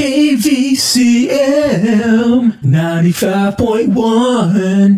KVCM 95.1.